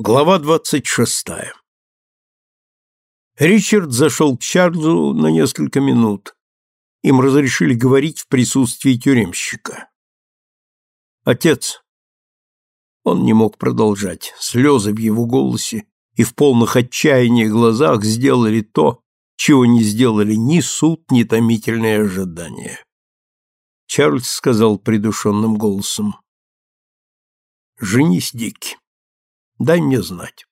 Глава двадцать шестая Ричард зашел к Чарльзу на несколько минут. Им разрешили говорить в присутствии тюремщика. «Отец!» Он не мог продолжать. Слезы в его голосе и в полных отчаяния глазах сделали то, чего не сделали ни суд, ни томительное ожидание. Чарльз сказал придушенным голосом. «Женись, Дикки. Дай мне знать».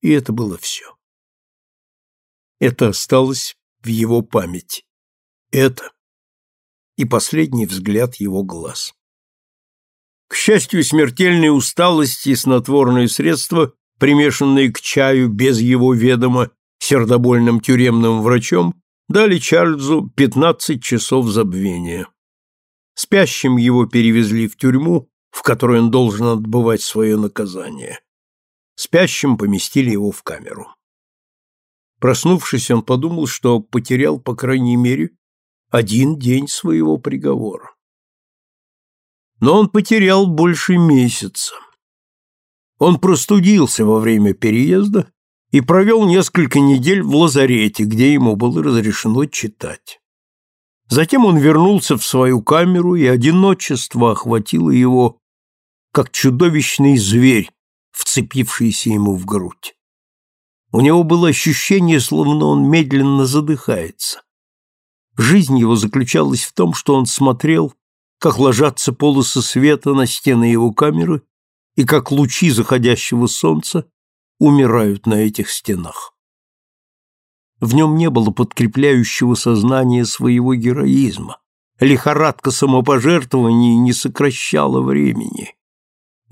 И это было все. Это осталось в его памяти. Это и последний взгляд его глаз. К счастью, смертельной усталости и снотворные средства, примешанные к чаю без его ведома сердобольным тюремным врачом, дали Чарльзу 15 часов забвения. Спящим его перевезли в тюрьму, в которой он должен отбывать свое наказание. Спящим поместили его в камеру. Проснувшись, он подумал, что потерял, по крайней мере, один день своего приговора. Но он потерял больше месяца. Он простудился во время переезда и провел несколько недель в лазарете, где ему было разрешено читать. Затем он вернулся в свою камеру, и одиночество охватило его, как чудовищный зверь, вцепившийся ему в грудь. У него было ощущение, словно он медленно задыхается. Жизнь его заключалась в том, что он смотрел, как ложатся полосы света на стены его камеры и как лучи заходящего солнца умирают на этих стенах. В нем не было подкрепляющего сознания своего героизма. Лихорадка самопожертвований не сокращала времени.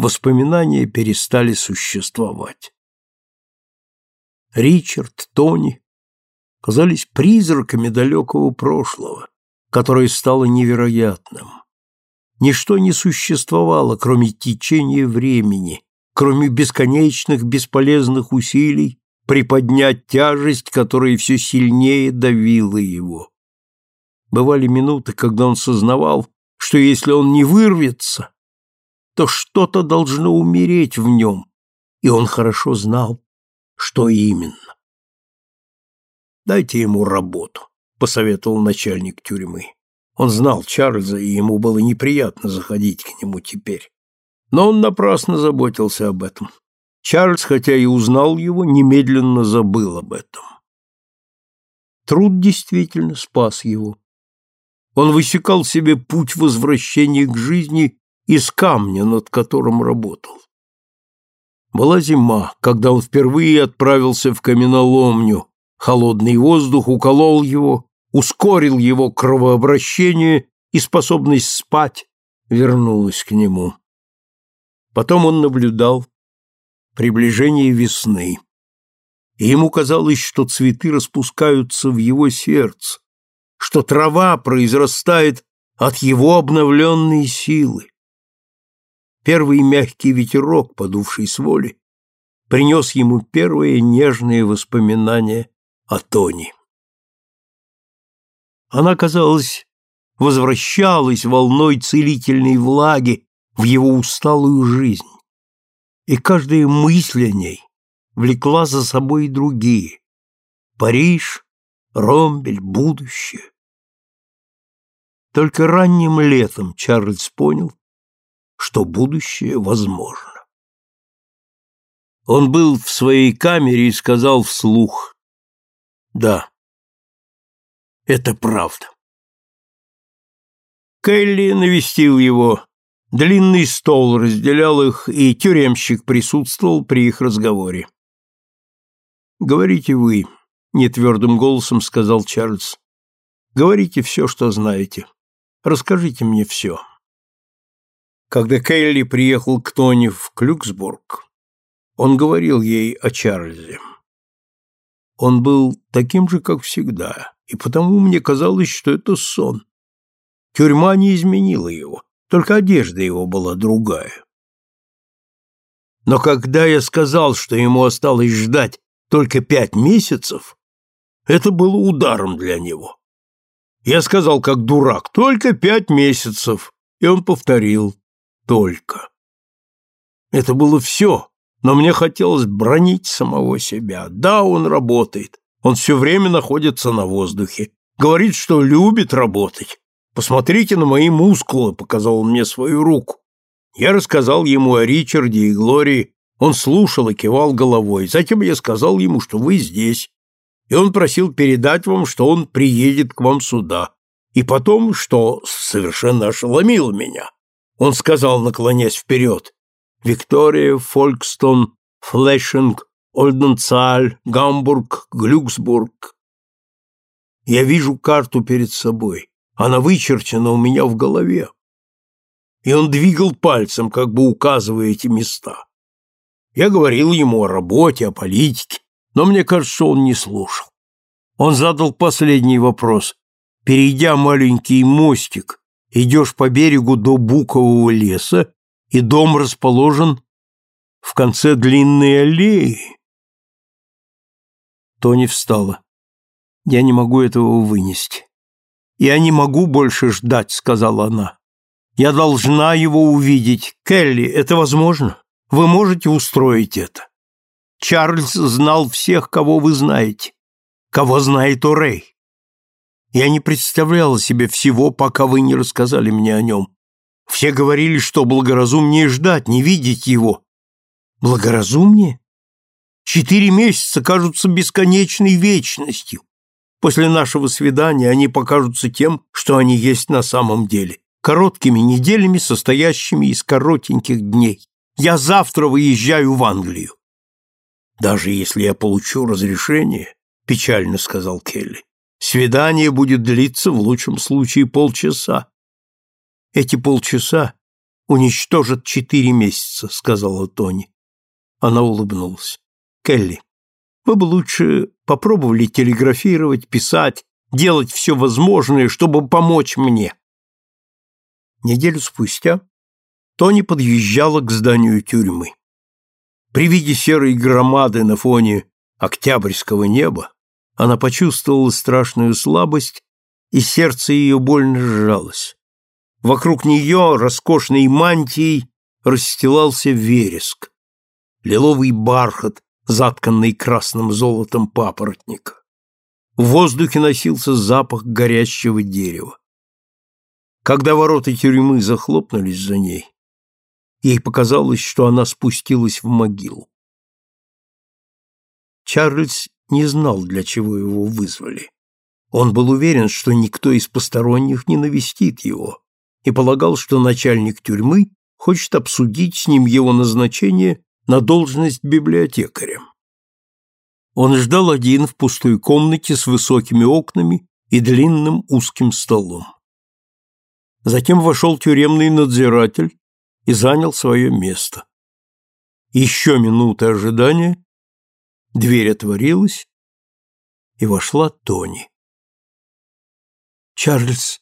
Воспоминания перестали существовать. Ричард, Тони казались призраками далекого прошлого, которое стало невероятным. Ничто не существовало, кроме течения времени, кроме бесконечных бесполезных усилий приподнять тяжесть, которая все сильнее давила его. Бывали минуты, когда он сознавал, что если он не вырвется, то что-то должно умереть в нем, и он хорошо знал, что именно. «Дайте ему работу», — посоветовал начальник тюрьмы. Он знал Чарльза, и ему было неприятно заходить к нему теперь. Но он напрасно заботился об этом. Чарльз, хотя и узнал его, немедленно забыл об этом. Труд действительно спас его. Он высекал себе путь возвращения к жизни из камня, над которым работал. Была зима, когда он впервые отправился в каменоломню. Холодный воздух уколол его, ускорил его кровообращение, и способность спать вернулась к нему. Потом он наблюдал, приближение весны. И ему казалось, что цветы распускаются в его сердце, что трава произрастает от его обновленной силы. Первый мягкий ветерок, подувший с воли, принес ему первые нежные воспоминания о Тони. Она, казалось, возвращалась волной целительной влаги в его усталую жизнь и каждая мысль о ней влекла за собой и другие. Париж, Ромбель, будущее. Только ранним летом Чарльз понял, что будущее возможно. Он был в своей камере и сказал вслух «Да, это правда». Келли навестил его Длинный стол разделял их, и тюремщик присутствовал при их разговоре. «Говорите вы», — нетвердым голосом сказал Чарльз. «Говорите все, что знаете. Расскажите мне все». Когда Кейли приехал к Тони в Клюксбург, он говорил ей о Чарльзе. Он был таким же, как всегда, и потому мне казалось, что это сон. Тюрьма не изменила его только одежда его была другая. Но когда я сказал, что ему осталось ждать только пять месяцев, это было ударом для него. Я сказал, как дурак, только пять месяцев, и он повторил «только». Это было все, но мне хотелось бронить самого себя. Да, он работает. Он все время находится на воздухе. Говорит, что любит работать. Посмотрите на мои мускулы, показал он мне свою руку. Я рассказал ему о Ричарде и Глории. Он слушал и кивал головой. Затем я сказал ему, что вы здесь. И он просил передать вам, что он приедет к вам сюда. И потом, что совершенно ошеломило меня. Он сказал, наклонясь вперед, «Виктория, Фолькстон, Флешинг, Ольденцаль, Гамбург, Глюксбург». Я вижу карту перед собой. Она вычерчена у меня в голове. И он двигал пальцем, как бы указывая эти места. Я говорил ему о работе, о политике, но мне кажется, он не слушал. Он задал последний вопрос. Перейдя маленький мостик, идешь по берегу до букового леса, и дом расположен в конце длинной аллеи. Тони встала. Я не могу этого вынести. Я не могу больше ждать, сказала она. Я должна его увидеть. Келли, это возможно? Вы можете устроить это? Чарльз знал всех, кого вы знаете. Кого знает Орей. Я не представляла себе всего, пока вы не рассказали мне о нем. Все говорили, что благоразумнее ждать, не видеть его. Благоразумнее? Четыре месяца кажутся бесконечной вечностью. После нашего свидания они покажутся тем, что они есть на самом деле. Короткими неделями, состоящими из коротеньких дней. Я завтра выезжаю в Англию. Даже если я получу разрешение, печально сказал Келли, свидание будет длиться в лучшем случае полчаса. Эти полчаса уничтожат четыре месяца, сказала Тони. Она улыбнулась. Келли, вы бы лучше попробовали телеграфировать, писать, делать все возможное, чтобы помочь мне. Неделю спустя Тони подъезжала к зданию тюрьмы. При виде серой громады на фоне октябрьского неба она почувствовала страшную слабость, и сердце ее больно сжалось. Вокруг нее роскошной мантией расстилался вереск, лиловый бархат затканный красным золотом папоротника. В воздухе носился запах горящего дерева. Когда ворота тюрьмы захлопнулись за ней, ей показалось, что она спустилась в могилу. Чарльз не знал, для чего его вызвали. Он был уверен, что никто из посторонних не навестит его, и полагал, что начальник тюрьмы хочет обсудить с ним его назначение на должность библиотекаря. Он ждал один в пустой комнате с высокими окнами и длинным узким столом. Затем вошел тюремный надзиратель и занял свое место. Еще минута ожидания, дверь отворилась, и вошла Тони. Чарльз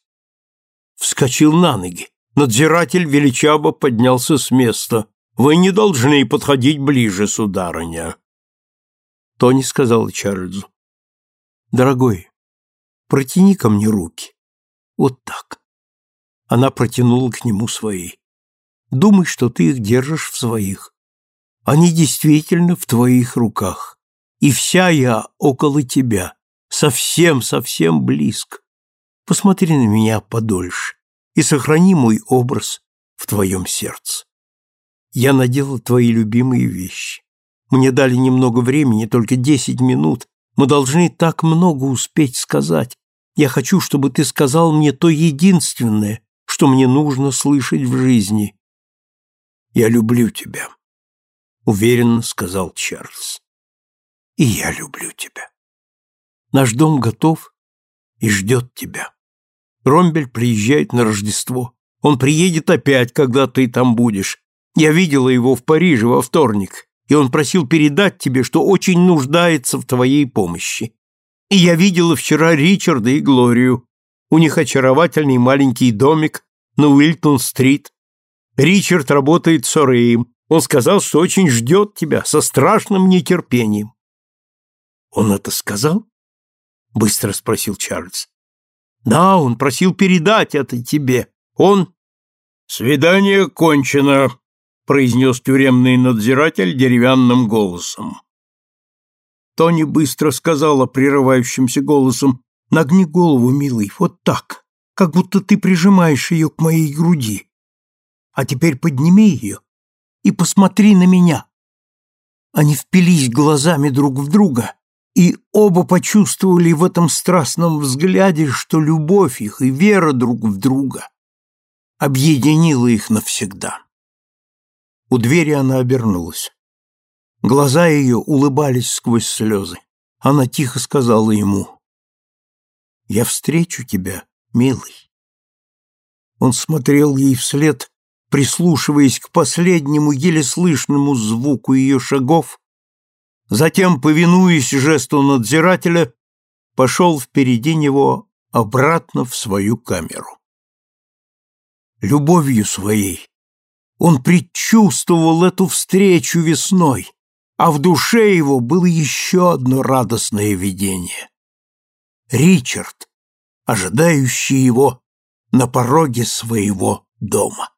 вскочил на ноги. Надзиратель величаво поднялся с места. Вы не должны подходить ближе, сударыня. Тони сказала Чарльзу. Дорогой, протяни ко мне руки. Вот так. Она протянула к нему свои. Думай, что ты их держишь в своих. Они действительно в твоих руках. И вся я около тебя, совсем-совсем близко. Посмотри на меня подольше и сохрани мой образ в твоем сердце. Я надела твои любимые вещи. Мне дали немного времени, только десять минут. Мы должны так много успеть сказать. Я хочу, чтобы ты сказал мне то единственное, что мне нужно слышать в жизни. Я люблю тебя, уверенно сказал Чарльз. И я люблю тебя. Наш дом готов и ждет тебя. Ромбель приезжает на Рождество. Он приедет опять, когда ты там будешь. Я видела его в Париже во вторник, и он просил передать тебе, что очень нуждается в твоей помощи. И я видела вчера Ричарда и Глорию. У них очаровательный маленький домик на Уилтон-стрит. Ричард работает с Ореем. Он сказал, что очень ждет тебя со страшным нетерпением. Он это сказал? Быстро спросил Чарльз. Да, он просил передать это тебе. Он... Свидание кончено, произнес тюремный надзиратель деревянным голосом. Тони быстро сказала прерывающимся голосом, «Нагни голову, милый, вот так, как будто ты прижимаешь ее к моей груди. А теперь подними ее и посмотри на меня». Они впились глазами друг в друга, и оба почувствовали в этом страстном взгляде, что любовь их и вера друг в друга объединила их навсегда. У двери она обернулась. Глаза ее улыбались сквозь слезы. Она тихо сказала ему, «Я встречу тебя, милый». Он смотрел ей вслед, прислушиваясь к последнему еле слышному звуку ее шагов, затем, повинуясь жесту надзирателя, пошел впереди него обратно в свою камеру. Любовью своей он предчувствовал эту встречу весной, а в душе его было еще одно радостное видение. Ричард, ожидающий его на пороге своего дома.